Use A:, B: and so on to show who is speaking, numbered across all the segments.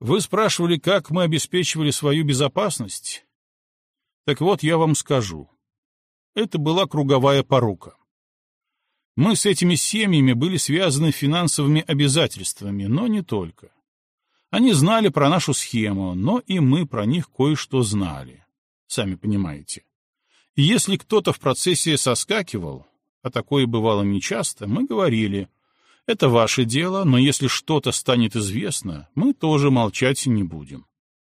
A: Вы спрашивали, как мы обеспечивали свою безопасность? Так вот, я вам скажу. Это была круговая порука. Мы с этими семьями были связаны финансовыми обязательствами, но не только. Они знали про нашу схему, но и мы про них кое-что знали. Сами понимаете. И если кто-то в процессе соскакивал, а такое бывало нечасто, мы говорили, это ваше дело, но если что-то станет известно, мы тоже молчать не будем.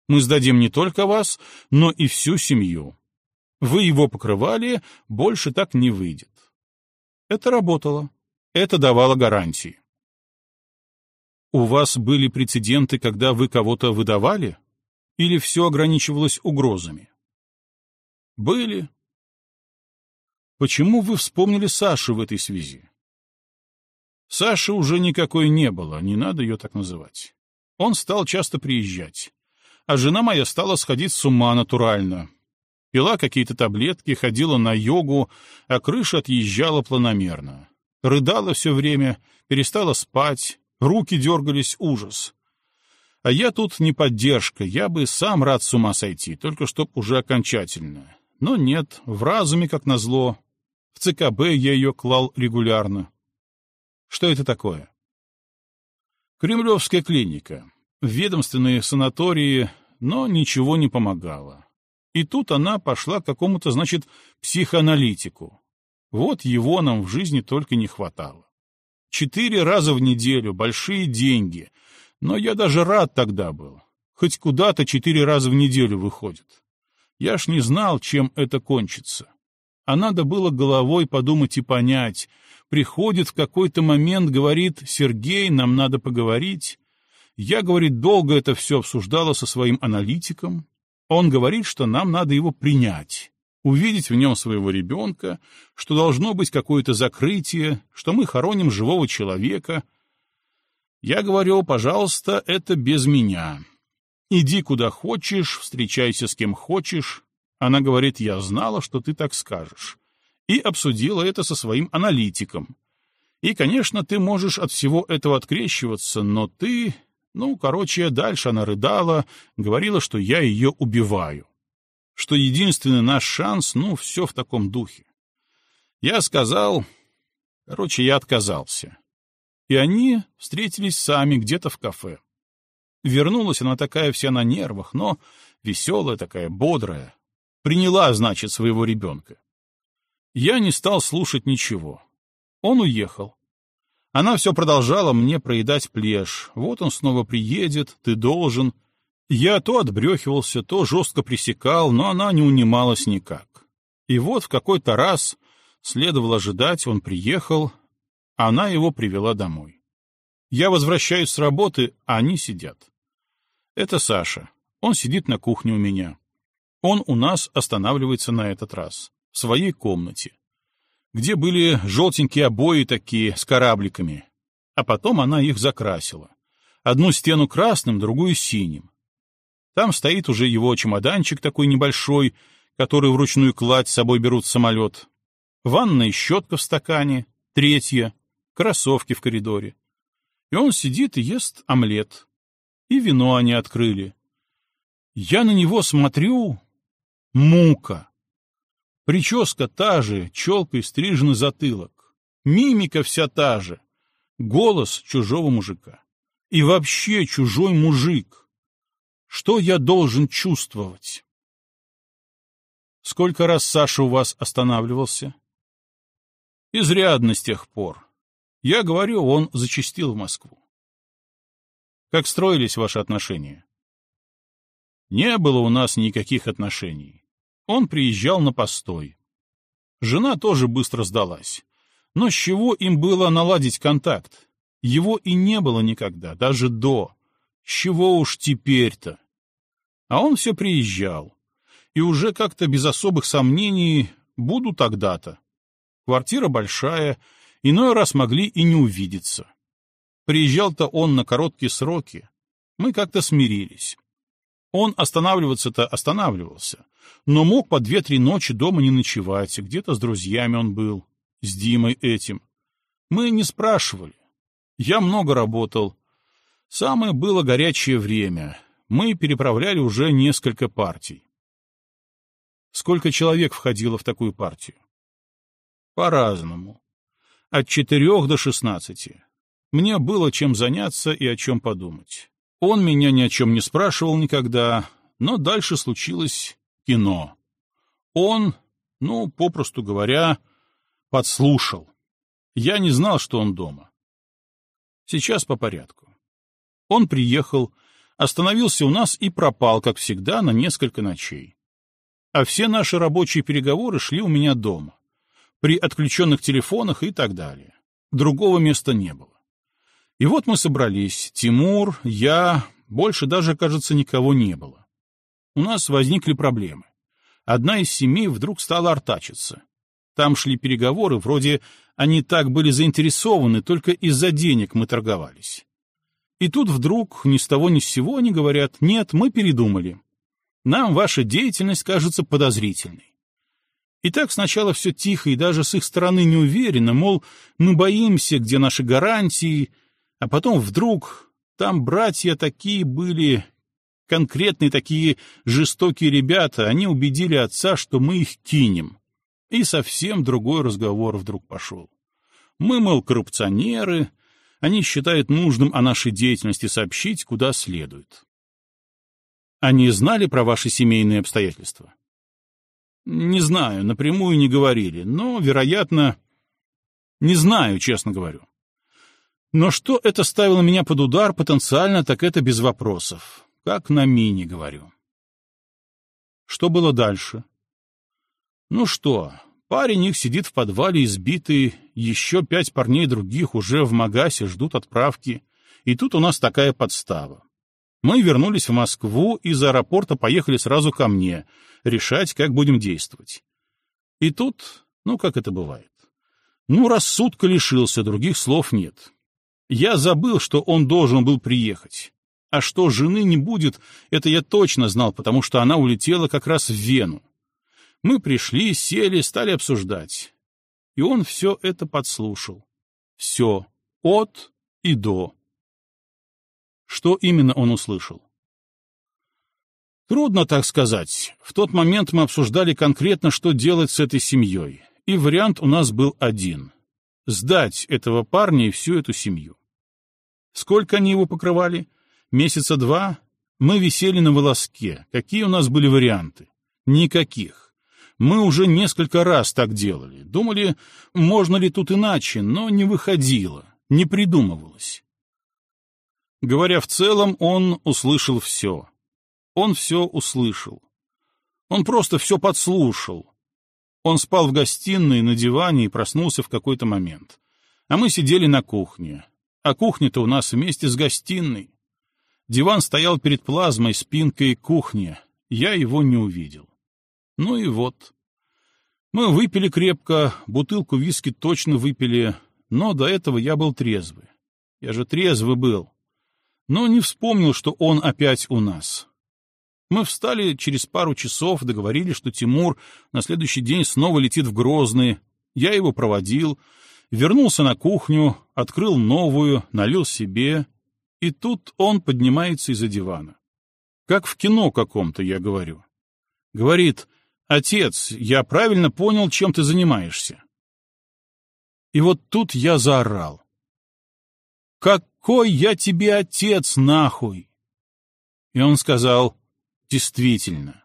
A: Мы сдадим не только вас, но и всю семью. Вы его покрывали, больше так не выйдет. Это работало. Это давало гарантии. У вас были прецеденты, когда вы кого-то выдавали? Или все ограничивалось угрозами? Были. Почему вы вспомнили Сашу в этой связи? Саши уже никакой не было, не надо ее так называть. Он стал часто приезжать. А жена моя стала сходить с ума натурально. Пила какие-то таблетки, ходила на йогу, а крыша отъезжала планомерно. Рыдала все время, перестала спать, руки дергались, ужас. А я тут не поддержка, я бы сам рад с ума сойти, только чтоб уже окончательно. Но нет, в разуме, как назло. В ЦКБ я ее клал регулярно. Что это такое? Кремлевская клиника. Ведомственные санатории, но ничего не помогало. И тут она пошла к какому-то, значит, психоаналитику. Вот его нам в жизни только не хватало. Четыре раза в неделю, большие деньги. Но я даже рад тогда был. Хоть куда-то четыре раза в неделю выходит. Я ж не знал, чем это кончится. А надо было головой подумать и понять. Приходит в какой-то момент, говорит, «Сергей, нам надо поговорить». Я, говорит, долго это все обсуждала со своим аналитиком, он говорит, что нам надо его принять, увидеть в нем своего ребенка, что должно быть какое-то закрытие, что мы хороним живого человека. Я говорю, пожалуйста, это без меня. Иди куда хочешь, встречайся с кем хочешь. Она говорит, я знала, что ты так скажешь. И обсудила это со своим аналитиком. И, конечно, ты можешь от всего этого открещиваться, но ты ну, короче, дальше она рыдала, говорила, что я ее убиваю. Что единственный наш шанс, ну, все в таком духе. Я сказал... Короче, я отказался. И они встретились сами где-то в кафе. Вернулась она такая вся на нервах, но веселая такая, бодрая. Приняла, значит, своего ребенка. Я не стал слушать ничего. Он уехал. Она все продолжала мне проедать плешь. Вот он снова приедет, ты должен. Я то отбрехивался, то жестко пресекал, но она не унималась никак. И вот в какой-то раз, следовало ожидать, он приехал, она его привела домой. Я возвращаюсь с работы, а они сидят. Это Саша. Он сидит на кухне у меня. Он у нас останавливается на этот раз, в своей комнате где были желтенькие обои такие с корабликами, а потом она их закрасила. Одну стену красным, другую синим. Там стоит уже его чемоданчик такой небольшой, который вручную кладь с собой берут в самолет. Ванная щетка в стакане, третья, кроссовки в коридоре. И он сидит и ест омлет. И вино они открыли. Я на него смотрю... Мука. Прическа та же, челкой стриженный затылок. Мимика вся та же. Голос чужого мужика. И вообще чужой мужик. Что я должен чувствовать? Сколько раз Саша у вас останавливался? Изрядно с тех пор. Я говорю, он зачастил в Москву. Как строились ваши отношения? Не было у нас никаких отношений. Он приезжал на постой. Жена тоже быстро сдалась. Но с чего им было наладить контакт? Его и не было никогда, даже до. С чего уж теперь-то? А он все приезжал. И уже как-то без особых сомнений буду тогда-то. Квартира большая, иной раз могли и не увидеться. Приезжал-то он на короткие сроки. Мы как-то смирились. Он останавливаться-то останавливался, но мог по две-три ночи дома не ночевать, где-то с друзьями он был, с Димой этим. Мы не спрашивали. Я много работал. Самое было горячее время. Мы переправляли уже несколько партий. Сколько человек входило в такую партию? По-разному. От четырех до шестнадцати. Мне было чем заняться и о чем подумать. Он меня ни о чем не спрашивал никогда, но дальше случилось кино. Он, ну, попросту говоря, подслушал. Я не знал, что он дома. Сейчас по порядку. Он приехал, остановился у нас и пропал, как всегда, на несколько ночей. А все наши рабочие переговоры шли у меня дома, при отключенных телефонах и так далее. Другого места не было. И вот мы собрались. Тимур, я, больше даже, кажется, никого не было. У нас возникли проблемы. Одна из семей вдруг стала артачиться. Там шли переговоры, вроде они так были заинтересованы, только из-за денег мы торговались. И тут вдруг ни с того ни с сего они говорят, нет, мы передумали. Нам ваша деятельность кажется подозрительной. И так сначала все тихо и даже с их стороны неуверенно, мол, мы боимся, где наши гарантии, а потом вдруг там братья такие были, конкретные такие жестокие ребята, они убедили отца, что мы их кинем. И совсем другой разговор вдруг пошел. Мы, мол, коррупционеры, они считают нужным о нашей деятельности сообщить, куда следует. Они знали про ваши семейные обстоятельства? Не знаю, напрямую не говорили, но, вероятно, не знаю, честно говорю. Но что это ставило меня под удар потенциально, так это без вопросов. Как на мини, говорю. Что было дальше? Ну что, парень их сидит в подвале избитый, еще пять парней других уже в Магасе ждут отправки, и тут у нас такая подстава. Мы вернулись в Москву, из аэропорта поехали сразу ко мне, решать, как будем действовать. И тут, ну, как это бывает. Ну, рассудка лишился, других слов нет. Я забыл, что он должен был приехать. А что жены не будет, это я точно знал, потому что она улетела как раз в Вену. Мы пришли, сели, стали обсуждать. И он все это подслушал. Все, от и до. Что именно он услышал? Трудно так сказать. В тот момент мы обсуждали конкретно, что делать с этой семьей. И вариант у нас был один — сдать этого парня и всю эту семью. Сколько они его покрывали? Месяца два? Мы висели на волоске. Какие у нас были варианты? Никаких. Мы уже несколько раз так делали. Думали, можно ли тут иначе, но не выходило, не придумывалось. Говоря в целом, он услышал все. Он все услышал. Он просто все подслушал. Он спал в гостиной на диване и проснулся в какой-то момент. А мы сидели на кухне. А кухня-то у нас вместе с гостиной. Диван стоял перед плазмой, спинкой кухни. Я его не увидел. Ну и вот. Мы выпили крепко, бутылку виски точно выпили, но до этого я был трезвый. Я же трезвый был. Но не вспомнил, что он опять у нас. Мы встали через пару часов, договорились, что Тимур на следующий день снова летит в Грозный. Я его проводил, вернулся на кухню, открыл новую, налил себе, и тут он поднимается из-за дивана. Как в кино каком-то, я говорю. Говорит, «Отец, я правильно понял, чем ты занимаешься?» И вот тут я заорал. «Какой я тебе отец, нахуй?» И он сказал, «Действительно».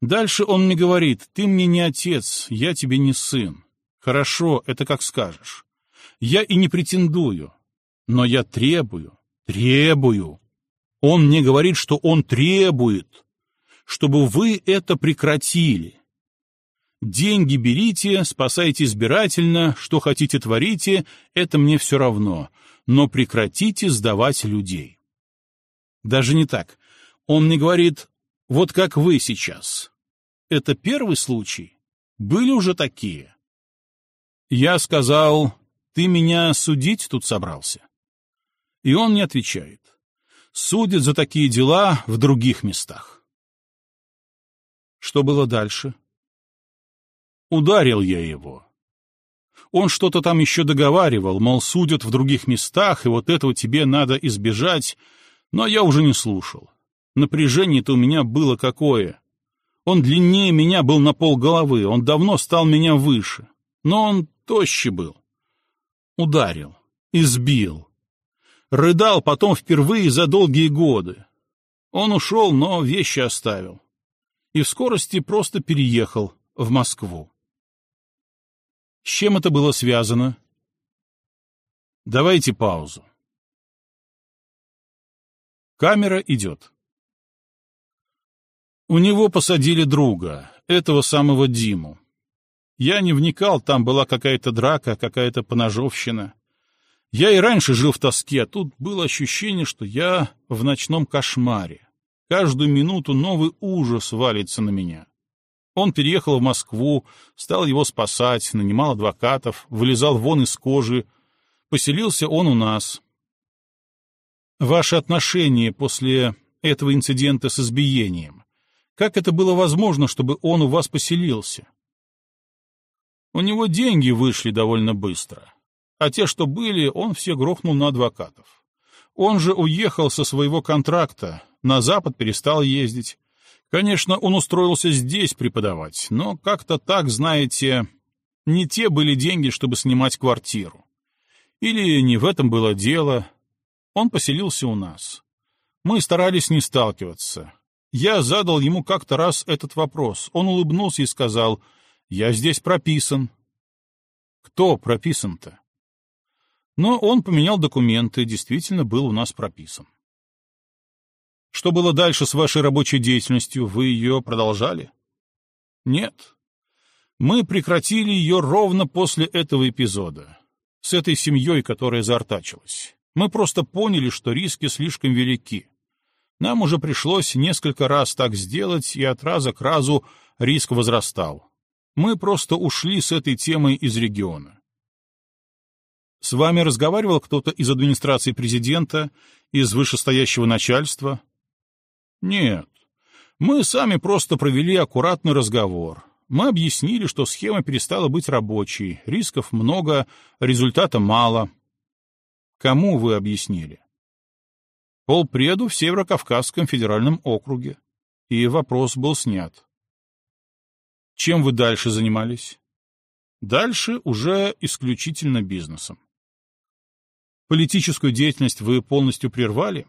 A: Дальше он мне говорит, «Ты мне не отец, я тебе не сын. Хорошо, это как скажешь. Я и не претендую, но я требую, требую. Он мне говорит, что он требует, чтобы вы это прекратили. Деньги берите, спасайте избирательно, что хотите творите, это мне все равно, но прекратите сдавать людей. Даже не так. Он мне говорит, вот как вы сейчас. Это первый случай. Были уже такие. Я сказал, ты меня судить тут собрался? И он не отвечает. Судят за такие дела в других местах. Что было дальше? Ударил я его. Он что-то там еще договаривал, мол, судят в других местах, и вот этого тебе надо избежать, но я уже не слушал. Напряжение-то у меня было какое. Он длиннее меня был на пол головы, он давно стал меня выше, но он тоще был. Ударил, избил. Рыдал потом впервые за долгие годы. Он ушел, но вещи оставил. И в скорости просто переехал в Москву. С чем это было связано? Давайте паузу. Камера идет. У него посадили друга, этого самого Диму. Я не вникал, там была какая-то драка, какая-то поножовщина. Я и раньше жил в тоске, а тут было ощущение, что я в ночном кошмаре. Каждую минуту новый ужас валится на меня. Он переехал в Москву, стал его спасать, нанимал адвокатов, вылезал вон из кожи. Поселился он у нас. Ваши отношения после этого инцидента с избиением. Как это было возможно, чтобы он у вас поселился? У него деньги вышли довольно быстро. А те, что были, он все грохнул на адвокатов. Он же уехал со своего контракта, на Запад перестал ездить. Конечно, он устроился здесь преподавать, но как-то так, знаете, не те были деньги, чтобы снимать квартиру. Или не в этом было дело. Он поселился у нас. Мы старались не сталкиваться. Я задал ему как-то раз этот вопрос. Он улыбнулся и сказал, «Я здесь прописан». Кто прописан-то? Но он поменял документы, действительно был у нас прописан. Что было дальше с вашей рабочей деятельностью? Вы ее продолжали? Нет. Мы прекратили ее ровно после этого эпизода. С этой семьей, которая заортачилась. Мы просто поняли, что риски слишком велики. Нам уже пришлось несколько раз так сделать, и от раза к разу риск возрастал. Мы просто ушли с этой темой из региона. С вами разговаривал кто-то из администрации президента, из вышестоящего начальства? Нет. Мы сами просто провели аккуратный разговор. Мы объяснили, что схема перестала быть рабочей, рисков много, результата мало. Кому вы объяснили? Полпреду в Северо-Кавказском федеральном округе. И вопрос был снят. Чем вы дальше занимались? Дальше уже исключительно бизнесом. Политическую деятельность вы полностью прервали?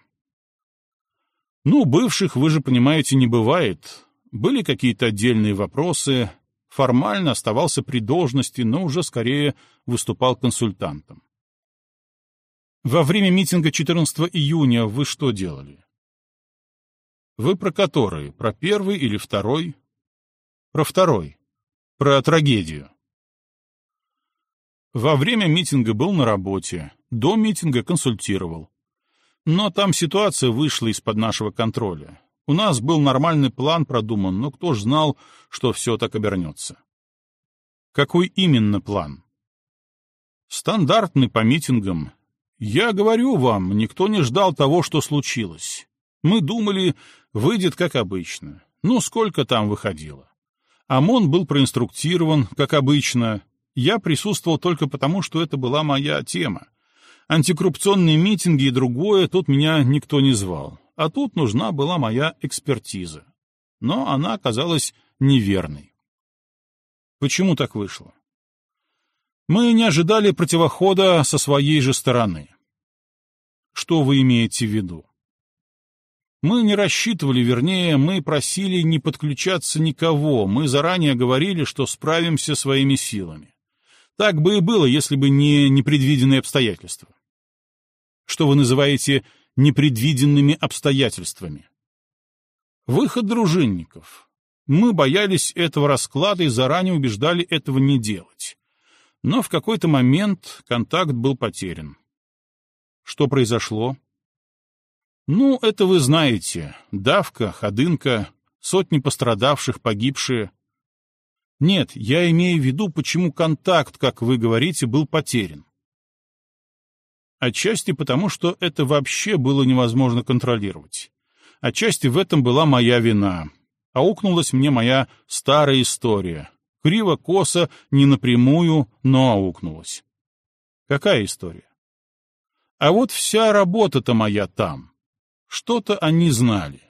A: Ну, бывших, вы же понимаете, не бывает. Были какие-то отдельные вопросы. Формально оставался при должности, но уже скорее выступал консультантом. Во время митинга 14 июня вы что делали? Вы про который? Про первый или второй? Про второй. Про трагедию. Во время митинга был на работе, до митинга консультировал. Но там ситуация вышла из-под нашего контроля. У нас был нормальный план продуман, но кто ж знал, что все так обернется. Какой именно план? Стандартный по митингам. Я говорю вам, никто не ждал того, что случилось. Мы думали, выйдет как обычно. Ну, сколько там выходило. ОМОН был проинструктирован, как обычно. Я присутствовал только потому, что это была моя тема. Антикоррупционные митинги и другое тут меня никто не звал. А тут нужна была моя экспертиза. Но она оказалась неверной. Почему так вышло? Мы не ожидали противохода со своей же стороны. Что вы имеете в виду? Мы не рассчитывали, вернее, мы просили не подключаться никого, мы заранее говорили, что справимся своими силами. Так бы и было, если бы не непредвиденные обстоятельства что вы называете непредвиденными обстоятельствами. Выход дружинников. Мы боялись этого расклада и заранее убеждали этого не делать. Но в какой-то момент контакт был потерян. Что произошло? Ну, это вы знаете. Давка, ходынка, сотни пострадавших, погибшие. Нет, я имею в виду, почему контакт, как вы говорите, был потерян. Отчасти потому, что это вообще было невозможно контролировать. Отчасти в этом была моя вина. Аукнулась мне моя старая история. Криво-косо, не напрямую, но аукнулась. Какая история? А вот вся работа-то моя там. Что-то они знали.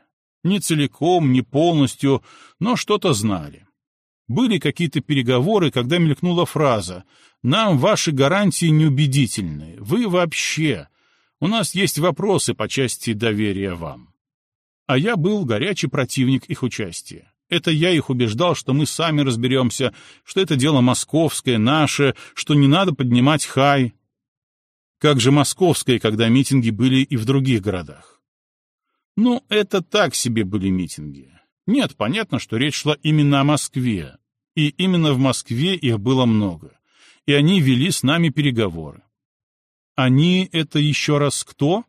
A: Не целиком, не полностью, но что-то знали. Были какие-то переговоры, когда мелькнула фраза «Нам ваши гарантии неубедительны. Вы вообще. У нас есть вопросы по части доверия вам». А я был горячий противник их участия. Это я их убеждал, что мы сами разберемся, что это дело московское, наше, что не надо поднимать хай. Как же московское, когда митинги были и в других городах? Ну, это так себе были митинги. Нет, понятно, что речь шла именно о Москве. И именно в Москве их было много. И они вели с нами переговоры. Они — это еще раз кто?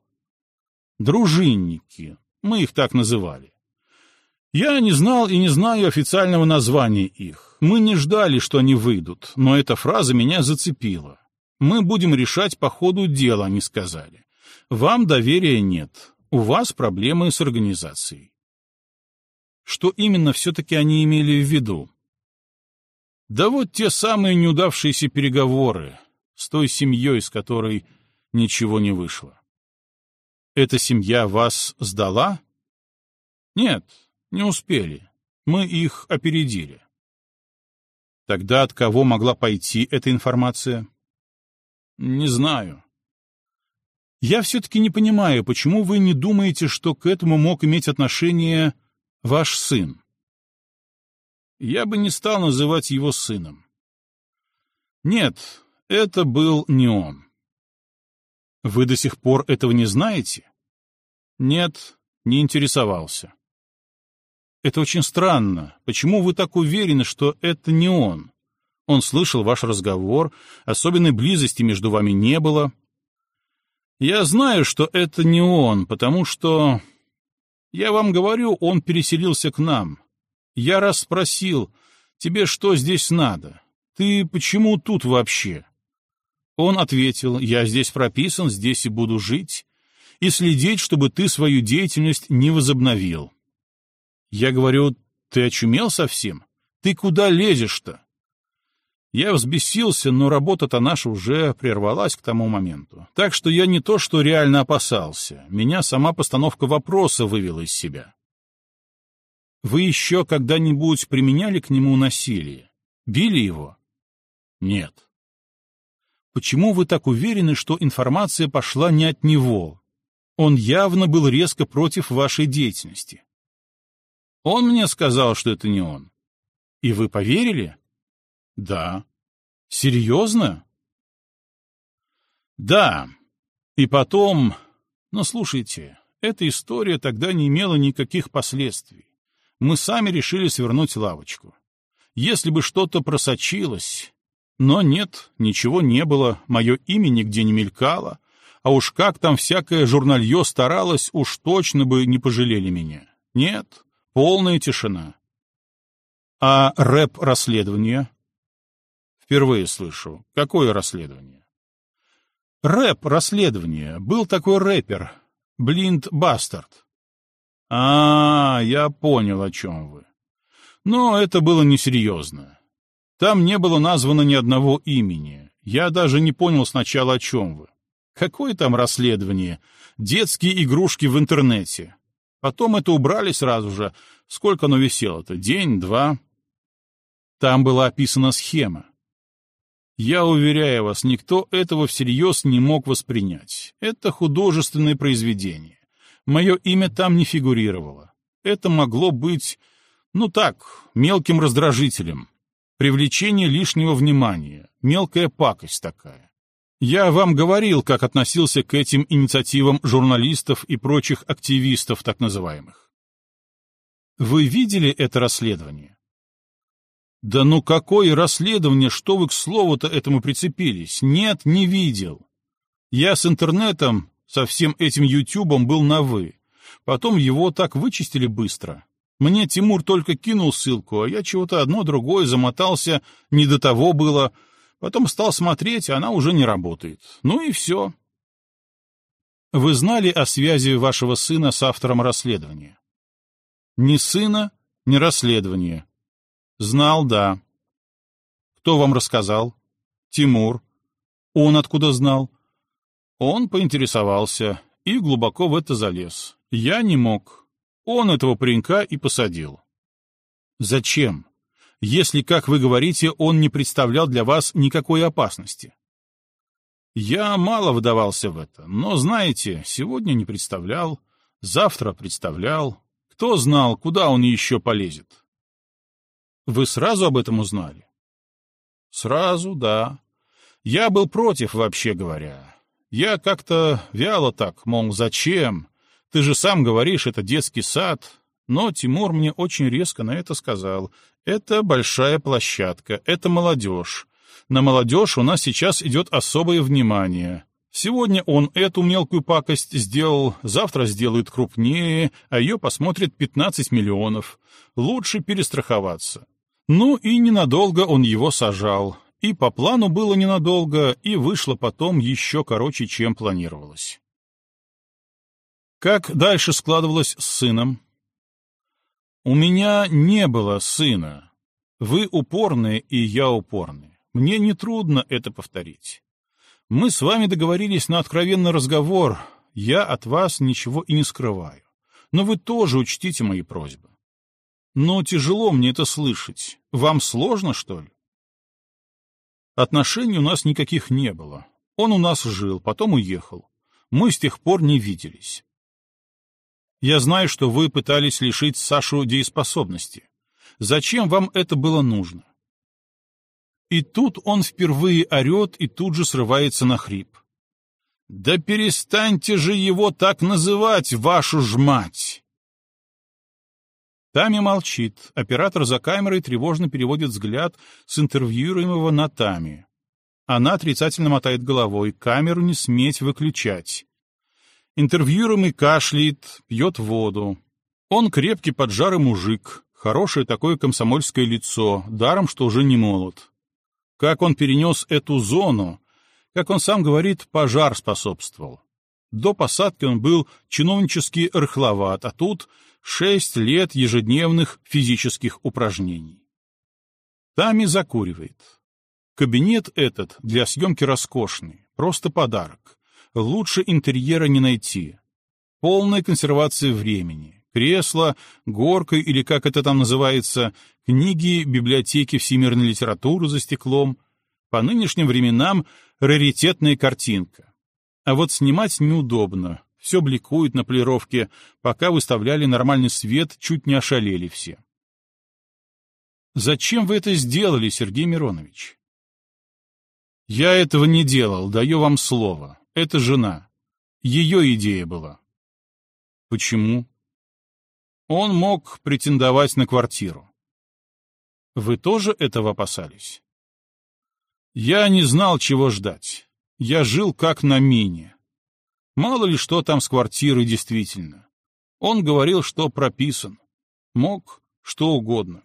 A: Дружинники. Мы их так называли. Я не знал и не знаю официального названия их. Мы не ждали, что они выйдут, но эта фраза меня зацепила. Мы будем решать по ходу дела, они сказали. Вам доверия нет. У вас проблемы с организацией. Что именно все-таки они имели в виду? Да вот те самые неудавшиеся переговоры с той семьей, с которой ничего не вышло. Эта семья вас сдала? Нет, не успели. Мы их опередили. Тогда от кого могла пойти эта информация? Не знаю. Я все-таки не понимаю, почему вы не думаете, что к этому мог иметь отношение ваш сын? Я бы не стал называть его сыном. Нет, это был не он. Вы до сих пор этого не знаете? Нет, не интересовался. Это очень странно. Почему вы так уверены, что это не он? Он слышал ваш разговор, особенной близости между вами не было. Я знаю, что это не он, потому что... Я вам говорю, он переселился к нам. Я раз спросил, тебе что здесь надо? Ты почему тут вообще? Он ответил, я здесь прописан, здесь и буду жить, и следить, чтобы ты свою деятельность не возобновил. Я говорю, ты очумел совсем? Ты куда лезешь-то? Я взбесился, но работа-то наша уже прервалась к тому моменту. Так что я не то что реально опасался, меня сама постановка вопроса вывела из себя. Вы еще когда-нибудь применяли к нему насилие? Били его? Нет. Почему вы так уверены, что информация пошла не от него? Он явно был резко против вашей деятельности. Он мне сказал, что это не он. И вы поверили? Да. Серьезно? Да. И потом... Но слушайте, эта история тогда не имела никаких последствий. Мы сами решили свернуть лавочку. Если бы что-то просочилось... Но нет, ничего не было, мое имя нигде не мелькало, а уж как там всякое журналье старалось, уж точно бы не пожалели меня. Нет, полная тишина. А рэп-расследование? Впервые слышу. Какое расследование? Рэп-расследование. Был такой рэпер. Блинд Бастард. А, я понял, о чем вы. Но это было несерьезно. Там не было названо ни одного имени. Я даже не понял сначала, о чем вы. Какое там расследование? Детские игрушки в интернете. Потом это убрали сразу же. Сколько оно висело-то? День, два? Там была описана схема. Я уверяю вас, никто этого всерьез не мог воспринять. Это художественное произведение. Мое имя там не фигурировало. Это могло быть, ну так, мелким раздражителем. Привлечение лишнего внимания. Мелкая пакость такая. Я вам говорил, как относился к этим инициативам журналистов и прочих активистов так называемых. Вы видели это расследование? Да ну какое расследование, что вы к слову-то этому прицепились? Нет, не видел. Я с интернетом, со всем этим ютубом был на «вы». Потом его так вычистили быстро. Мне Тимур только кинул ссылку, а я чего-то одно другое замотался, не до того было. Потом стал смотреть, она уже не работает. Ну и все. Вы знали о связи вашего сына с автором расследования? Ни сына, ни расследования. Знал, да. Кто вам рассказал? Тимур. Он откуда знал? Он поинтересовался и глубоко в это залез. Я не мог. Он этого паренька и посадил. Зачем? Если, как вы говорите, он не представлял для вас никакой опасности. Я мало вдавался в это, но, знаете, сегодня не представлял, завтра представлял. Кто знал, куда он еще полезет? Вы сразу об этом узнали? Сразу, да. Я был против, вообще говоря. Я как-то вяло так, мол, зачем? Ты же сам говоришь, это детский сад. Но Тимур мне очень резко на это сказал. Это большая площадка, это молодежь. На молодежь у нас сейчас идет особое внимание. Сегодня он эту мелкую пакость сделал, завтра сделает крупнее, а ее посмотрит 15 миллионов. Лучше перестраховаться. Ну и ненадолго он его сажал. И по плану было ненадолго, и вышло потом еще короче, чем планировалось. Как дальше складывалось с сыном? У меня не было сына. Вы упорные, и я упорный. Мне нетрудно это повторить. Мы с вами договорились на откровенный разговор. Я от вас ничего и не скрываю. Но вы тоже учтите мои просьбы. Но тяжело мне это слышать. Вам сложно, что ли? Отношений у нас никаких не было. Он у нас жил, потом уехал. Мы с тех пор не виделись. Я знаю, что вы пытались лишить Сашу дееспособности. Зачем вам это было нужно? И тут он впервые орет и тут же срывается на хрип. «Да перестаньте же его так называть, вашу ж мать!» Тами молчит. Оператор за камерой тревожно переводит взгляд с интервьюируемого на Тами. Она отрицательно мотает головой. Камеру не сметь выключать. Интервьюируемый кашляет, пьет воду. Он крепкий поджарый мужик, хорошее такое комсомольское лицо, даром, что уже не молод. Как он перенес эту зону, как он сам говорит, пожар способствовал. До посадки он был чиновнически рыхловат, а тут шесть лет ежедневных физических упражнений. Тами закуривает. Кабинет этот для съемки роскошный, просто подарок. Лучше интерьера не найти. Полная консервация времени. Кресло, горка или как это там называется, книги библиотеки всемирной литературы за стеклом. По нынешним временам раритетная картинка. А вот снимать неудобно, все бликует на полировке, пока выставляли нормальный свет, чуть не ошалели все. Зачем вы это сделали, Сергей Миронович? Я этого не делал, даю вам слово. Это жена. Ее идея была. Почему? Он мог претендовать на квартиру. Вы тоже этого опасались? Я не знал, чего ждать. Я жил как на мине. Мало ли что там с квартирой действительно. Он говорил, что прописан. Мог что угодно.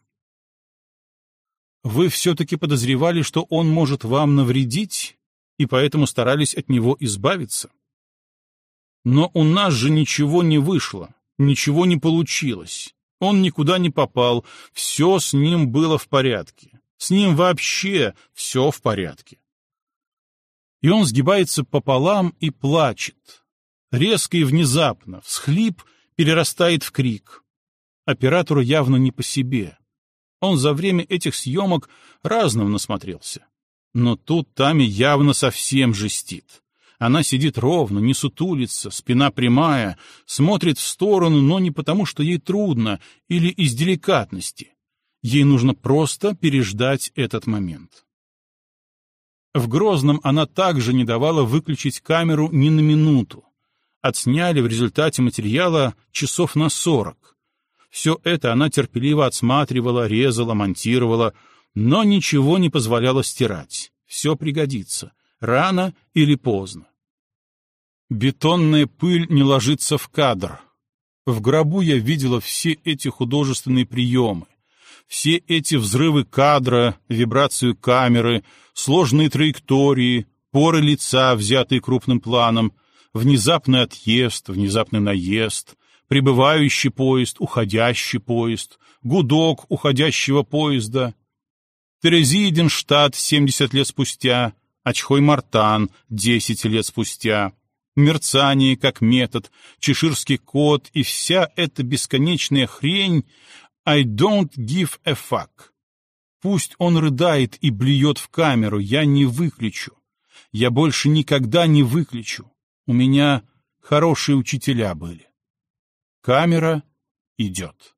A: Вы все-таки подозревали, что он может вам навредить, и поэтому старались от него избавиться? Но у нас же ничего не вышло, ничего не получилось. Он никуда не попал, все с ним было в порядке. С ним вообще все в порядке и он сгибается пополам и плачет. Резко и внезапно, всхлип перерастает в крик. Оператору явно не по себе. Он за время этих съемок разного насмотрелся. Но тут Тами явно совсем жестит. Она сидит ровно, не сутулится, спина прямая, смотрит в сторону, но не потому, что ей трудно или из деликатности. Ей нужно просто переждать этот момент. В Грозном она также не давала выключить камеру ни на минуту. Отсняли в результате материала часов на сорок. Все это она терпеливо отсматривала, резала, монтировала, но ничего не позволяла стирать. Все пригодится, рано или поздно. Бетонная пыль не ложится в кадр. В гробу я видела все эти художественные приемы, все эти взрывы кадра, вибрацию камеры, сложные траектории, поры лица, взятые крупным планом, внезапный отъезд, внезапный наезд, прибывающий поезд, уходящий поезд, гудок уходящего поезда. Терезиденштадт 70 лет спустя, Очхой Мартан 10 лет спустя, мерцание как метод, чеширский код и вся эта бесконечная хрень «I don't give a fuck». Пусть он рыдает и блюет в камеру, я не выключу. Я больше никогда не выключу. У меня хорошие учителя были. Камера идет.